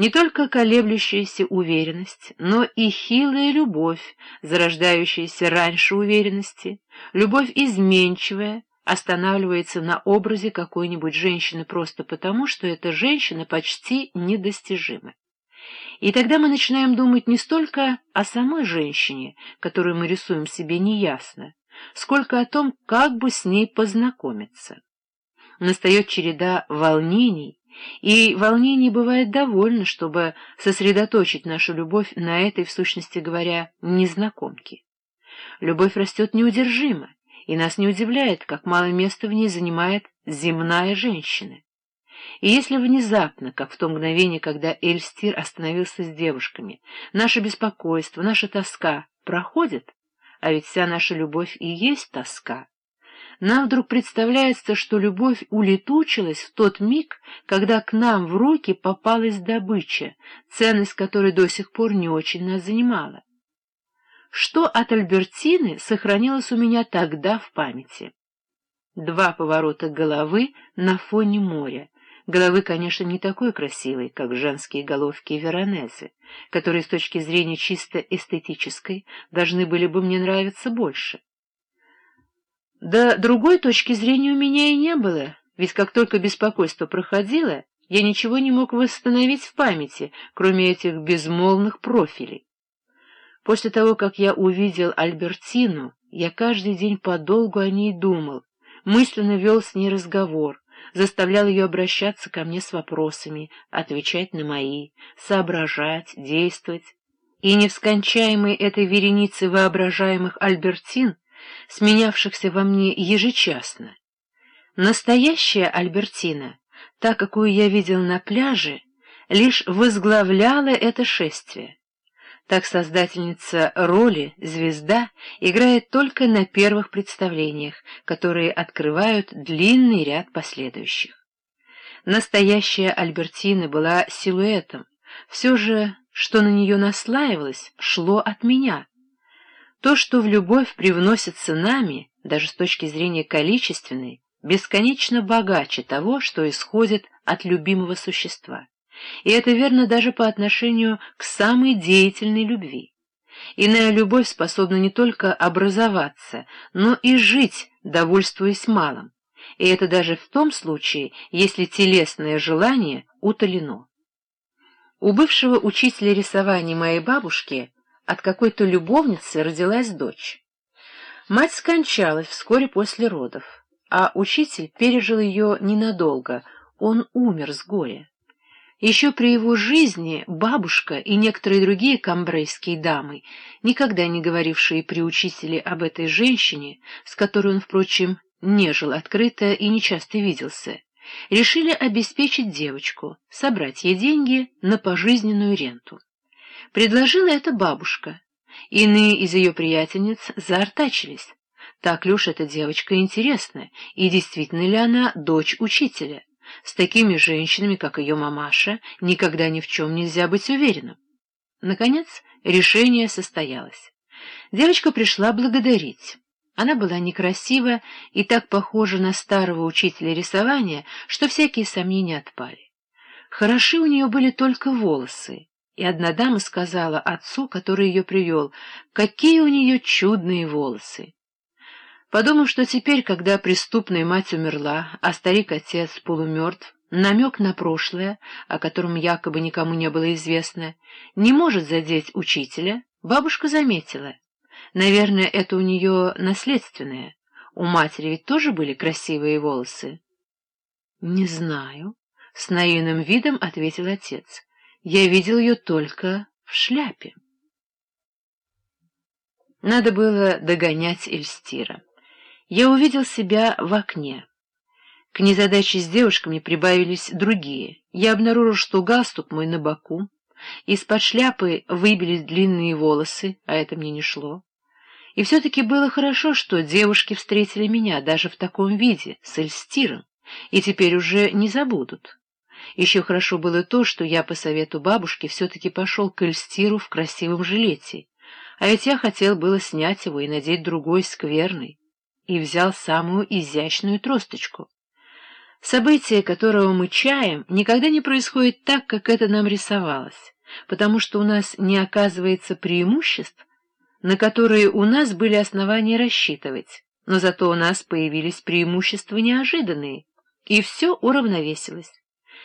Не только колеблющаяся уверенность, но и хилая любовь, зарождающаяся раньше уверенности, любовь изменчивая, останавливается на образе какой-нибудь женщины просто потому, что эта женщина почти недостижима. И тогда мы начинаем думать не столько о самой женщине, которую мы рисуем себе неясно, сколько о том, как бы с ней познакомиться. Настает череда волнений, и волнений бывает довольно, чтобы сосредоточить нашу любовь на этой, в сущности говоря, незнакомке. Любовь растет неудержимо, и нас не удивляет, как мало места в ней занимает земная женщина. И если внезапно, как в то мгновение, когда Эльстир остановился с девушками, наше беспокойство, наша тоска проходят, а ведь вся наша любовь и есть тоска, нам вдруг представляется, что любовь улетучилась в тот миг, когда к нам в руки попалась добыча, ценность которой до сих пор не очень нас занимала. Что от Альбертины сохранилось у меня тогда в памяти? Два поворота головы на фоне моря, головы, конечно, не такой красивой, как женские головки Веронезе, которые с точки зрения чисто эстетической должны были бы мне нравиться больше. Да другой точки зрения у меня и не было, ведь как только беспокойство проходило, я ничего не мог восстановить в памяти, кроме этих безмолвных профилей. После того, как я увидел Альбертину, я каждый день подолгу о ней думал, мысленно вел с ней разговор, заставлял ее обращаться ко мне с вопросами, отвечать на мои, соображать, действовать. И невскончаемой этой вереницы воображаемых Альбертин сменявшихся во мне ежечасно. Настоящая Альбертина, та, какую я видел на пляже, лишь возглавляла это шествие. Так создательница роли, звезда, играет только на первых представлениях, которые открывают длинный ряд последующих. Настоящая Альбертина была силуэтом, все же, что на нее наслаивалось, шло от меня — то, что в любовь привносится нами, даже с точки зрения количественной, бесконечно богаче того, что исходит от любимого существа. И это верно даже по отношению к самой деятельной любви. Иная любовь способна не только образоваться, но и жить, довольствуясь малым. И это даже в том случае, если телесное желание утолено. У бывшего учителя рисования моей бабушки от какой-то любовницы родилась дочь. Мать скончалась вскоре после родов, а учитель пережил ее ненадолго, он умер с горя. Еще при его жизни бабушка и некоторые другие камбрейские дамы, никогда не говорившие при учителе об этой женщине, с которой он, впрочем, не жил открыто и нечасто виделся, решили обеспечить девочку, собрать ей деньги на пожизненную ренту. Предложила это бабушка. Иные из ее приятельниц заортачились. Так ли уж эта девочка интересная, и действительно ли она дочь учителя? С такими женщинами, как ее мамаша, никогда ни в чем нельзя быть уверенным. Наконец, решение состоялось. Девочка пришла благодарить. Она была некрасива и так похожа на старого учителя рисования, что всякие сомнения отпали. Хороши у нее были только волосы, и одна дама сказала отцу, который ее привел, какие у нее чудные волосы. Подумав, что теперь, когда преступная мать умерла, а старик-отец полумертв, намек на прошлое, о котором якобы никому не было известно, не может задеть учителя, бабушка заметила. Наверное, это у нее наследственное. У матери ведь тоже были красивые волосы. — Не знаю, — с наивным видом ответил отец. Я видел ее только в шляпе. Надо было догонять Эльстира. Я увидел себя в окне. К незадаче с девушками прибавились другие. Я обнаружил, что галстук мой на боку, из-под шляпы выбились длинные волосы, а это мне не шло. И все-таки было хорошо, что девушки встретили меня даже в таком виде, с Эльстиром, и теперь уже не забудут. Еще хорошо было то, что я по совету бабушки все-таки пошел к Эльстиру в красивом жилете, а ведь я хотел было снять его и надеть другой скверный, и взял самую изящную тросточку. Событие, которого мы чаем, никогда не происходит так, как это нам рисовалось, потому что у нас не оказывается преимуществ, на которые у нас были основания рассчитывать, но зато у нас появились преимущества неожиданные, и все уравновесилось.